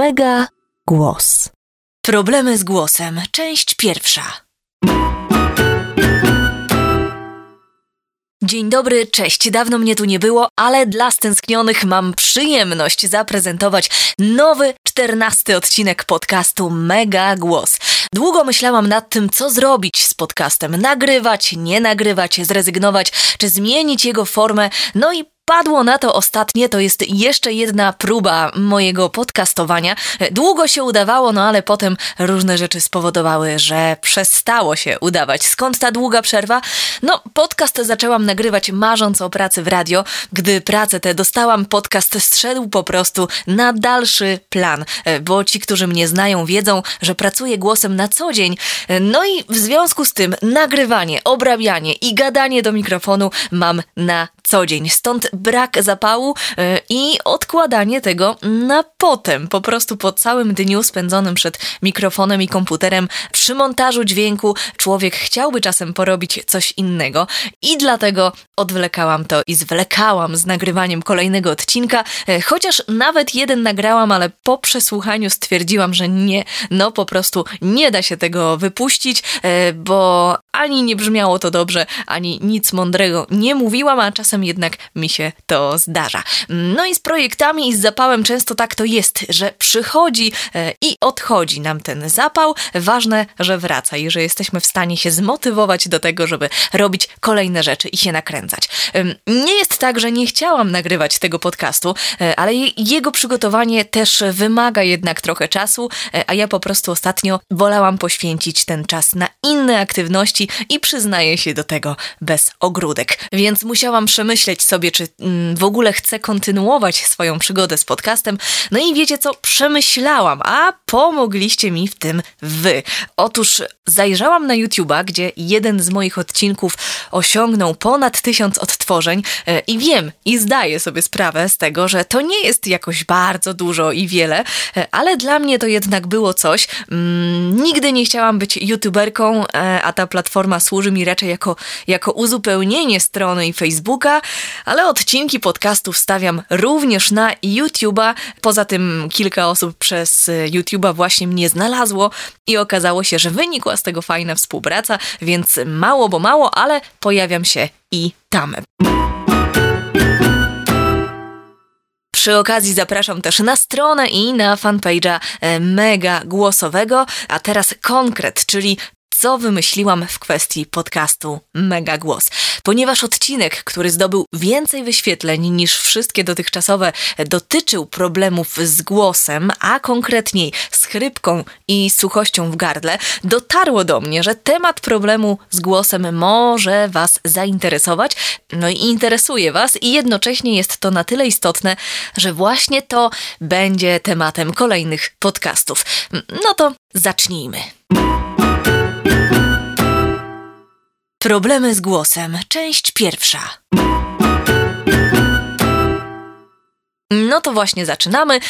Mega Głos. Problemy z głosem, część pierwsza. Dzień dobry, cześć. Dawno mnie tu nie było, ale dla stęsknionych mam przyjemność zaprezentować nowy, czternasty odcinek podcastu Mega Głos. Długo myślałam nad tym, co zrobić z podcastem. Nagrywać, nie nagrywać, zrezygnować, czy zmienić jego formę. No i Padło na to ostatnie, to jest jeszcze jedna próba mojego podcastowania. Długo się udawało, no ale potem różne rzeczy spowodowały, że przestało się udawać. Skąd ta długa przerwa? No, podcast zaczęłam nagrywać marząc o pracy w radio. Gdy pracę tę dostałam, podcast zszedł po prostu na dalszy plan, bo ci, którzy mnie znają, wiedzą, że pracuję głosem na co dzień. No i w związku z tym nagrywanie, obrabianie i gadanie do mikrofonu mam na co dzień. Stąd brak zapału e, i odkładanie tego na potem. Po prostu po całym dniu spędzonym przed mikrofonem i komputerem przy montażu dźwięku człowiek chciałby czasem porobić coś innego i dlatego odwlekałam to i zwlekałam z nagrywaniem kolejnego odcinka, e, chociaż nawet jeden nagrałam, ale po przesłuchaniu stwierdziłam, że nie, no po prostu nie da się tego wypuścić, e, bo ani nie brzmiało to dobrze, ani nic mądrego nie mówiłam, a czasem jednak mi się to zdarza. No i z projektami i z zapałem często tak to jest, że przychodzi e, i odchodzi nam ten zapał. Ważne, że wraca i że jesteśmy w stanie się zmotywować do tego, żeby robić kolejne rzeczy i się nakręcać. Nie jest tak, że nie chciałam nagrywać tego podcastu, e, ale jego przygotowanie też wymaga jednak trochę czasu, e, a ja po prostu ostatnio wolałam poświęcić ten czas na inne aktywności i przyznaję się do tego bez ogródek. Więc musiałam przemyśleć sobie, czy w ogóle chcę kontynuować swoją przygodę z podcastem. No i wiecie co? Przemyślałam, a pomogliście mi w tym wy. Otóż zajrzałam na YouTube'a, gdzie jeden z moich odcinków osiągnął ponad tysiąc odtworzeń e, i wiem i zdaję sobie sprawę z tego, że to nie jest jakoś bardzo dużo i wiele, e, ale dla mnie to jednak było coś. Mm, nigdy nie chciałam być YouTuberką, e, a ta platforma służy mi raczej jako, jako uzupełnienie strony i Facebooka, ale odcinki podcastów stawiam również na YouTube'a. Poza tym kilka osób przez YouTube'a właśnie mnie znalazło i okazało się, że wynikła z tego fajna współpraca, więc mało bo mało, ale pojawiam się i tam. Przy okazji zapraszam też na stronę i na fanpage'a e, Mega Głosowego, a teraz konkret, czyli co wymyśliłam w kwestii podcastu Mega Głos. Ponieważ odcinek, który zdobył więcej wyświetleń niż wszystkie dotychczasowe, dotyczył problemów z głosem, a konkretniej z chrypką i suchością w gardle, dotarło do mnie, że temat problemu z głosem może Was zainteresować, no i interesuje Was, i jednocześnie jest to na tyle istotne, że właśnie to będzie tematem kolejnych podcastów. No to zacznijmy. Problemy z głosem, część pierwsza. No to właśnie zaczynamy.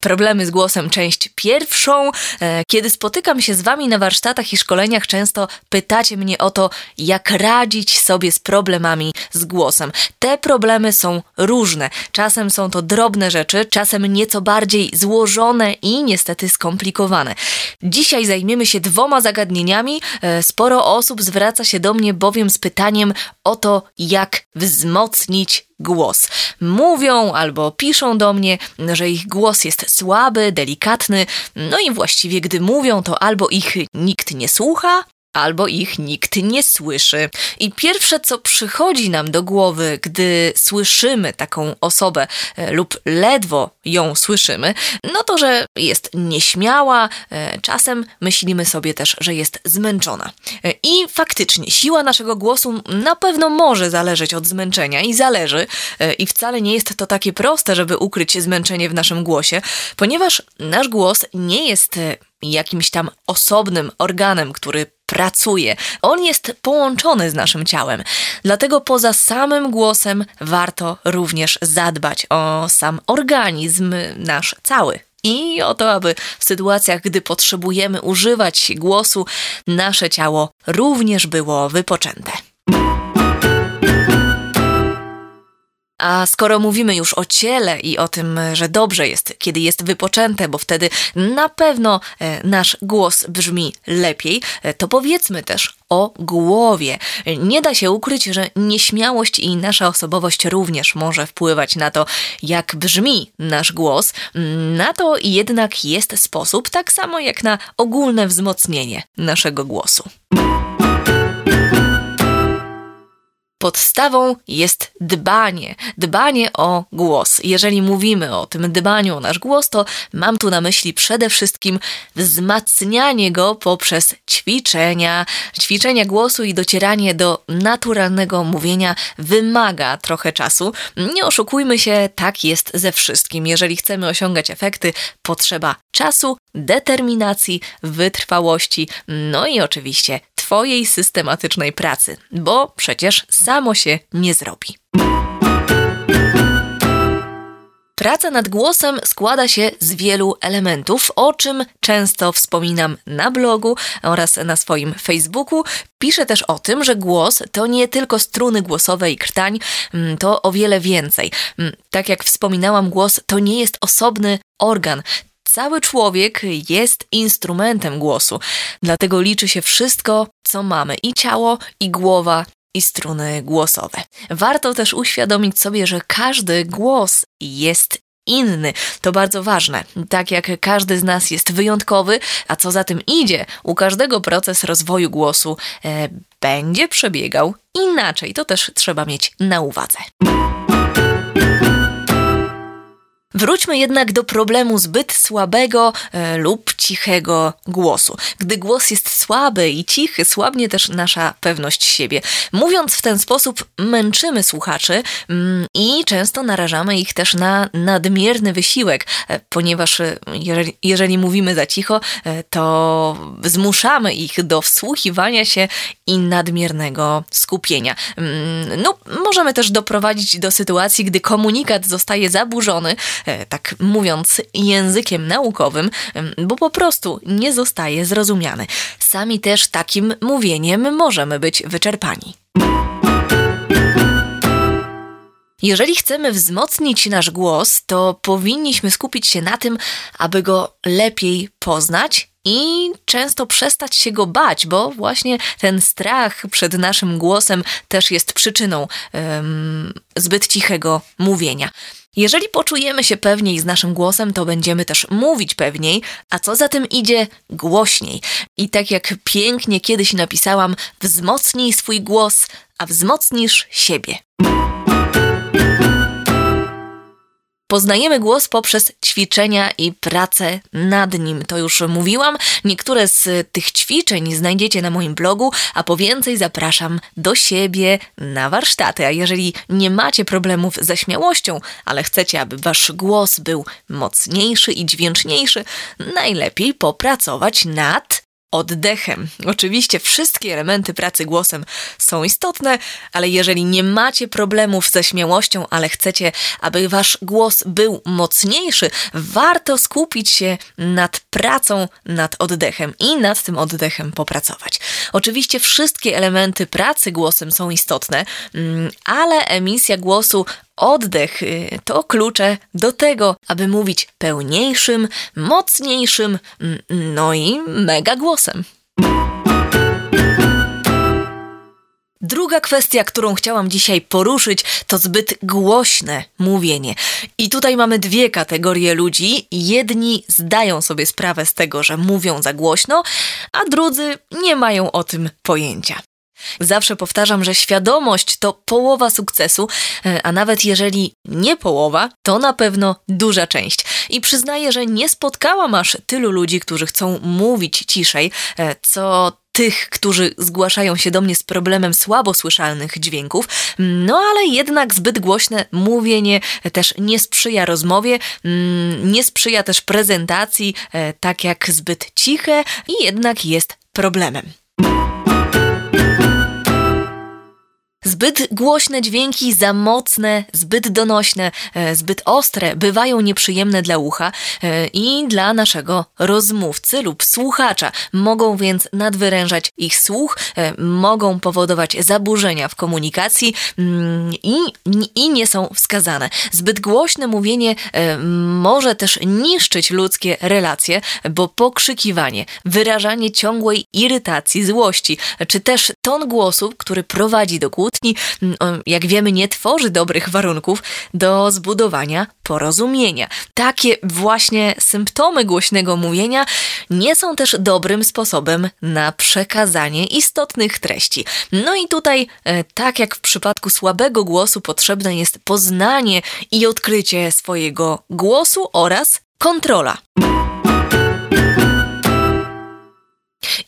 Problemy z głosem, część pierwszą. E, kiedy spotykam się z Wami na warsztatach i szkoleniach, często pytacie mnie o to, jak radzić sobie z problemami z głosem. Te problemy są różne. Czasem są to drobne rzeczy, czasem nieco bardziej złożone i niestety skomplikowane. Dzisiaj zajmiemy się dwoma zagadnieniami. E, sporo osób zwraca się do mnie bowiem z pytaniem o to, jak wzmocnić głos. Mówią albo piszą do mnie, że ich głos jest słaby, delikatny, no i właściwie gdy mówią, to albo ich nikt nie słucha, albo ich nikt nie słyszy. I pierwsze, co przychodzi nam do głowy, gdy słyszymy taką osobę e, lub ledwo ją słyszymy, no to, że jest nieśmiała, e, czasem myślimy sobie też, że jest zmęczona. E, I faktycznie siła naszego głosu na pewno może zależeć od zmęczenia i zależy, i wcale nie jest to takie proste, żeby ukryć zmęczenie w naszym głosie, ponieważ nasz głos nie jest jakimś tam osobnym organem, który pracuje. On jest połączony z naszym ciałem. Dlatego poza samym głosem warto również zadbać o sam organizm nasz cały. I o to, aby w sytuacjach, gdy potrzebujemy używać głosu, nasze ciało również było wypoczęte. A skoro mówimy już o ciele i o tym, że dobrze jest, kiedy jest wypoczęte, bo wtedy na pewno e, nasz głos brzmi lepiej, e, to powiedzmy też o głowie. Nie da się ukryć, że nieśmiałość i nasza osobowość również może wpływać na to, jak brzmi nasz głos. Na to jednak jest sposób, tak samo jak na ogólne wzmocnienie naszego głosu. Podstawą jest dbanie, dbanie o głos. Jeżeli mówimy o tym dbaniu o nasz głos, to mam tu na myśli przede wszystkim wzmacnianie go poprzez ćwiczenia. Ćwiczenia głosu i docieranie do naturalnego mówienia wymaga trochę czasu. Nie oszukujmy się, tak jest ze wszystkim. Jeżeli chcemy osiągać efekty, potrzeba czasu, determinacji, wytrwałości, no i oczywiście Twojej systematycznej pracy, bo przecież samo się nie zrobi. Praca nad głosem składa się z wielu elementów, o czym często wspominam na blogu oraz na swoim Facebooku. Piszę też o tym, że głos to nie tylko struny głosowe i krtań, mm, to o wiele więcej. Mm, tak jak wspominałam, głos to nie jest osobny organ. Cały człowiek jest instrumentem głosu, dlatego liczy się wszystko, co mamy i ciało, i głowa, i struny głosowe. Warto też uświadomić sobie, że każdy głos jest inny. To bardzo ważne. Tak jak każdy z nas jest wyjątkowy, a co za tym idzie, u każdego proces rozwoju głosu e, będzie przebiegał inaczej. To też trzeba mieć na uwadze. Wróćmy jednak do problemu zbyt słabego e, lub cichego głosu. Gdy głos jest słaby i cichy, słabnie też nasza pewność siebie. Mówiąc w ten sposób, męczymy słuchaczy mm, i często narażamy ich też na nadmierny wysiłek, e, ponieważ e, jeżeli, jeżeli mówimy za cicho, e, to zmuszamy ich do wsłuchiwania się i nadmiernego skupienia. Mm, no, możemy też doprowadzić do sytuacji, gdy komunikat zostaje zaburzony, tak mówiąc językiem naukowym, bo po prostu nie zostaje zrozumiany. Sami też takim mówieniem możemy być wyczerpani. Jeżeli chcemy wzmocnić nasz głos, to powinniśmy skupić się na tym, aby go lepiej poznać i często przestać się go bać, bo właśnie ten strach przed naszym głosem też jest przyczyną um, zbyt cichego mówienia. Jeżeli poczujemy się pewniej z naszym głosem, to będziemy też mówić pewniej, a co za tym idzie, głośniej. I tak jak pięknie kiedyś napisałam, wzmocnij swój głos, a wzmocnisz siebie. Poznajemy głos poprzez ćwiczenia i pracę nad nim. To już mówiłam. Niektóre z tych ćwiczeń znajdziecie na moim blogu, a po więcej zapraszam do siebie na warsztaty. A jeżeli nie macie problemów ze śmiałością, ale chcecie, aby wasz głos był mocniejszy i dźwięczniejszy, najlepiej popracować nad oddechem. Oczywiście wszystkie elementy pracy głosem są istotne, ale jeżeli nie macie problemów ze śmiałością, ale chcecie, aby wasz głos był mocniejszy, warto skupić się nad pracą nad oddechem i nad tym oddechem popracować. Oczywiście wszystkie elementy pracy głosem są istotne, mm, ale emisja głosu Oddech y, to klucze do tego, aby mówić pełniejszym, mocniejszym, mm, no i mega głosem. Druga kwestia, którą chciałam dzisiaj poruszyć, to zbyt głośne mówienie. I tutaj mamy dwie kategorie ludzi. Jedni zdają sobie sprawę z tego, że mówią za głośno, a drudzy nie mają o tym pojęcia. Zawsze powtarzam, że świadomość to połowa sukcesu, e, a nawet jeżeli nie połowa, to na pewno duża część. I przyznaję, że nie spotkałam aż tylu ludzi, którzy chcą mówić ciszej, e, co tych, którzy zgłaszają się do mnie z problemem słabo słyszalnych dźwięków, no ale jednak zbyt głośne mówienie też nie sprzyja rozmowie, mm, nie sprzyja też prezentacji, e, tak jak zbyt ciche i jednak jest problemem. Zbyt głośne dźwięki, za mocne, zbyt donośne, e, zbyt ostre bywają nieprzyjemne dla ucha e, i dla naszego rozmówcy lub słuchacza. Mogą więc nadwyrężać ich słuch, e, mogą powodować zaburzenia w komunikacji mm, i, i nie są wskazane. Zbyt głośne mówienie może też niszczyć ludzkie relacje, bo pokrzykiwanie, wyrażanie ciągłej irytacji, złości, czy też ton głosu, który prowadzi do kłótni, kłótni, mm, jak wiemy, nie tworzy dobrych warunków do zbudowania porozumienia. Takie właśnie symptomy głośnego mówienia nie są też dobrym sposobem na przekazanie istotnych treści. No i tutaj, e, tak jak w przypadku słabego głosu, potrzebne jest poznanie i odkrycie swojego głosu oraz kontrola.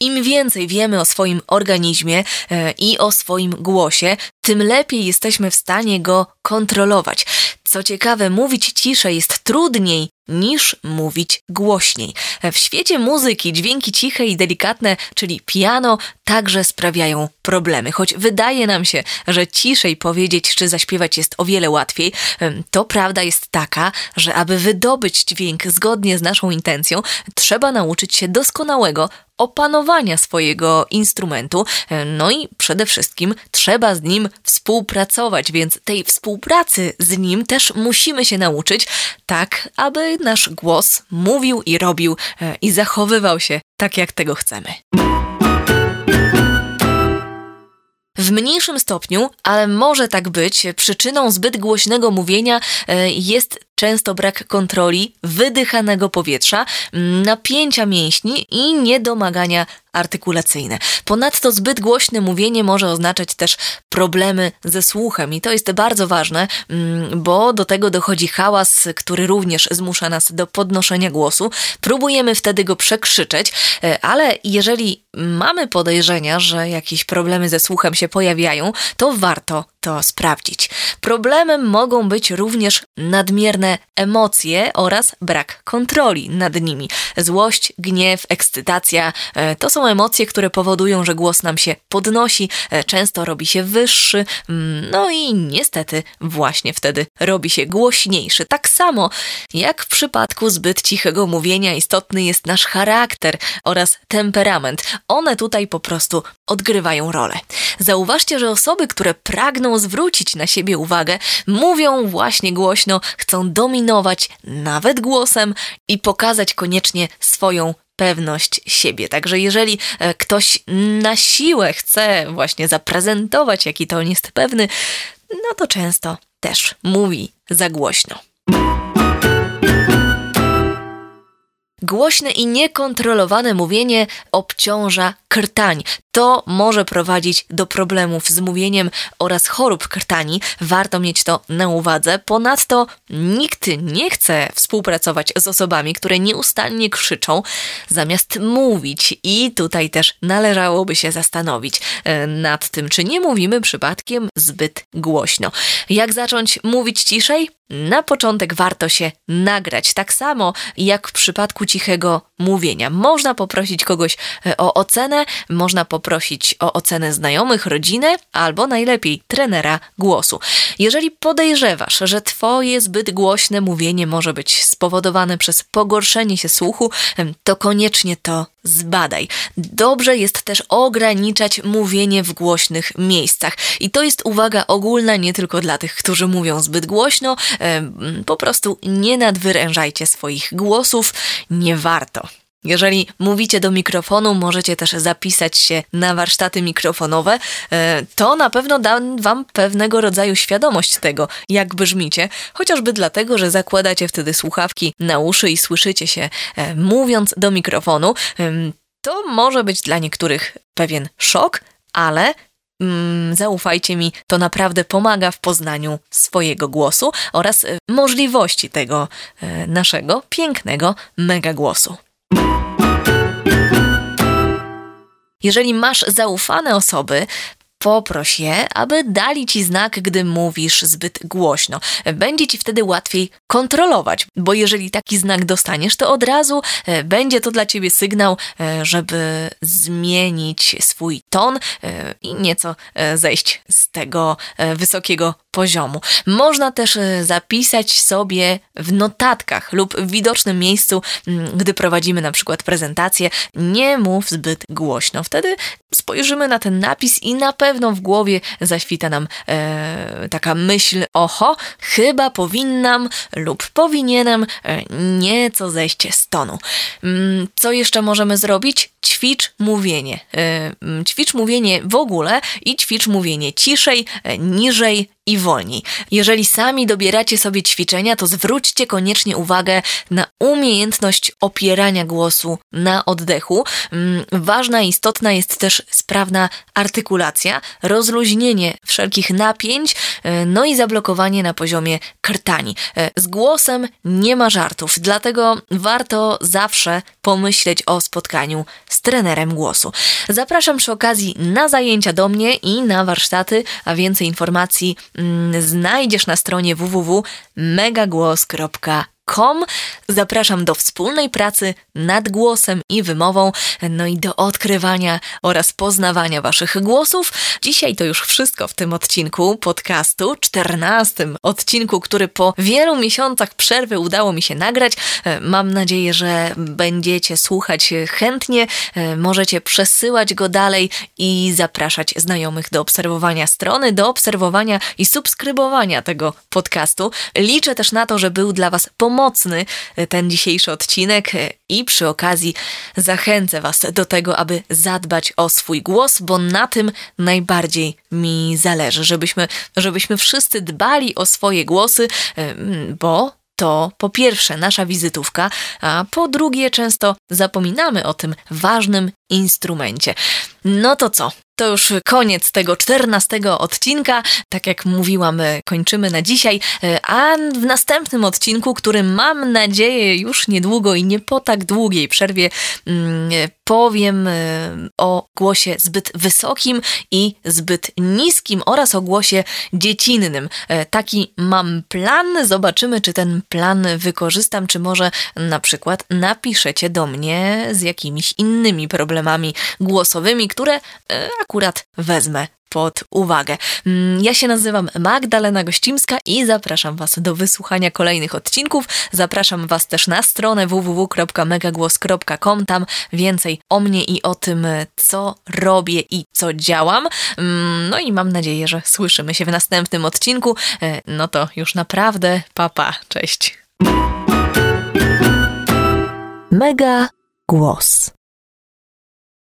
Im więcej wiemy o swoim organizmie e, i o swoim głosie, tym lepiej jesteśmy w stanie go kontrolować. Co ciekawe, mówić ciszej jest trudniej niż mówić głośniej. W świecie muzyki dźwięki ciche i delikatne, czyli piano, także sprawiają problemy. Choć wydaje nam się, że ciszej powiedzieć czy zaśpiewać jest o wiele łatwiej, to prawda jest taka, że aby wydobyć dźwięk zgodnie z naszą intencją, trzeba nauczyć się doskonałego opanowania swojego instrumentu, no i przede wszystkim trzeba z nim współpracować, więc tej współpracy z nim też musimy się nauczyć, tak aby nasz głos mówił i robił e, i zachowywał się tak, jak tego chcemy. W mniejszym stopniu, ale może tak być, przyczyną zbyt głośnego mówienia e, jest często brak kontroli wydychanego powietrza, napięcia mięśni i niedomagania artykulacyjne. Ponadto zbyt głośne mówienie może oznaczać też problemy ze słuchem i to jest bardzo ważne, mm, bo do tego dochodzi hałas, który również zmusza nas do podnoszenia głosu. Próbujemy wtedy go przekrzyczeć, e, ale jeżeli mamy podejrzenia, że jakieś problemy ze słuchem się pojawiają, to warto to sprawdzić. Problemem mogą być również nadmierne emocje oraz brak kontroli nad nimi. Złość, gniew, ekscytacja e, to są emocje, które powodują, że głos nam się podnosi, e, często robi się wyższy, mm, no i niestety właśnie wtedy robi się głośniejszy. Tak samo jak w przypadku zbyt cichego mówienia istotny jest nasz charakter oraz temperament. One tutaj po prostu odgrywają rolę. Zauważcie, że osoby, które pragną zwrócić na siebie uwagę, mówią właśnie głośno, chcą dominować nawet głosem i pokazać koniecznie swoją pewność siebie. Także jeżeli e, ktoś na siłę chce właśnie zaprezentować, jaki to on jest pewny, no to często też mówi za głośno. Głośne i niekontrolowane mówienie obciąża krtań. To może prowadzić do problemów z mówieniem oraz chorób krtani. Warto mieć to na uwadze. Ponadto nikt nie chce współpracować z osobami, które nieustannie krzyczą zamiast mówić. I tutaj też należałoby się zastanowić e, nad tym, czy nie mówimy przypadkiem zbyt głośno. Jak zacząć mówić ciszej? Na początek warto się nagrać, tak samo jak w przypadku cichego mówienia. Można poprosić kogoś e, o ocenę, można poprosić o ocenę znajomych, rodziny albo najlepiej trenera głosu. Jeżeli podejrzewasz, że Twoje zbyt głośne mówienie może być spowodowane przez pogorszenie się słuchu, to koniecznie to zbadaj. Dobrze jest też ograniczać mówienie w głośnych miejscach. I to jest uwaga ogólna nie tylko dla tych, którzy mówią zbyt głośno, po prostu nie nadwyrężajcie swoich głosów, nie warto. Jeżeli mówicie do mikrofonu, możecie też zapisać się na warsztaty mikrofonowe. E, to na pewno da Wam pewnego rodzaju świadomość tego, jak brzmicie, chociażby dlatego, że zakładacie wtedy słuchawki na uszy i słyszycie się e, mówiąc do mikrofonu. To może być dla niektórych pewien szok, ale mm, zaufajcie mi, to naprawdę pomaga w poznaniu swojego głosu oraz e, możliwości tego naszego pięknego mega Jeżeli masz zaufane osoby, poproś je, aby dali ci znak, gdy mówisz zbyt głośno. Będzie ci wtedy łatwiej kontrolować, bo jeżeli taki znak dostaniesz, to od razu e, będzie to dla ciebie sygnał, e, żeby zmienić swój ton e, i nieco zejść z tego wysokiego poziomu. Można też zapisać sobie w notatkach lub w widocznym miejscu, gdy prowadzimy na przykład prezentację, nie mów zbyt głośno. Wtedy spojrzymy na ten napis i na pewno w głowie zaświta nam e, taka myśl, oho, chyba powinnam lub powinienem e, nieco zejść z tonu. Mm, co jeszcze możemy zrobić? Ćwicz mówienie. E, mm, ćwicz mówienie w ogóle i ćwicz mówienie ciszej, e, niżej, i wolniej. Jeżeli sami dobieracie sobie ćwiczenia, to zwróćcie koniecznie uwagę na umiejętność opierania głosu na oddechu. Mm, ważna i istotna jest też sprawna artykulacja, rozluźnienie wszelkich napięć, e, no i zablokowanie na poziomie krtani. E, z głosem nie ma żartów, dlatego warto zawsze pomyśleć o spotkaniu z trenerem głosu. Zapraszam przy okazji na zajęcia do mnie i na warsztaty, a więcej informacji mm, znajdziesz na stronie www.megagłos.com Zapraszam do wspólnej pracy nad głosem i wymową, no i do odkrywania oraz poznawania Waszych głosów. Dzisiaj to już wszystko w tym odcinku podcastu, czternastym odcinku, który po wielu miesiącach przerwy udało mi się nagrać. Mam nadzieję, że będziecie słuchać chętnie, możecie przesyłać go dalej i zapraszać znajomych do obserwowania strony, do obserwowania i subskrybowania tego podcastu. Liczę też na to, że był dla Was pomocny pomocny e, ten dzisiejszy odcinek e, i przy okazji zachęcę Was do tego, aby zadbać o swój głos, bo na tym najbardziej mi zależy, żebyśmy, żebyśmy wszyscy dbali o swoje głosy, e, bo to po pierwsze nasza wizytówka, a po drugie często zapominamy o tym ważnym instrumencie. No to co? To już koniec tego czternastego odcinka. Tak jak mówiłam, kończymy na dzisiaj, a w następnym odcinku, który mam nadzieję już niedługo i nie po tak długiej przerwie, mm, powiem e, o głosie zbyt wysokim i zbyt niskim oraz o głosie dziecinnym. E, taki mam plan. Zobaczymy, czy ten plan wykorzystam, czy może na przykład napiszecie do mnie z jakimiś innymi problemami głosowymi, które e, akurat wezmę pod uwagę. Mm, ja się nazywam Magdalena Gościmska i zapraszam Was do wysłuchania kolejnych odcinków. Zapraszam Was też na stronę www.megagłos.com. Tam więcej o mnie i o tym, co robię i co działam. Mm, no i mam nadzieję, że słyszymy się w następnym odcinku. E, no to już naprawdę papa. Cześć. Mega Głos.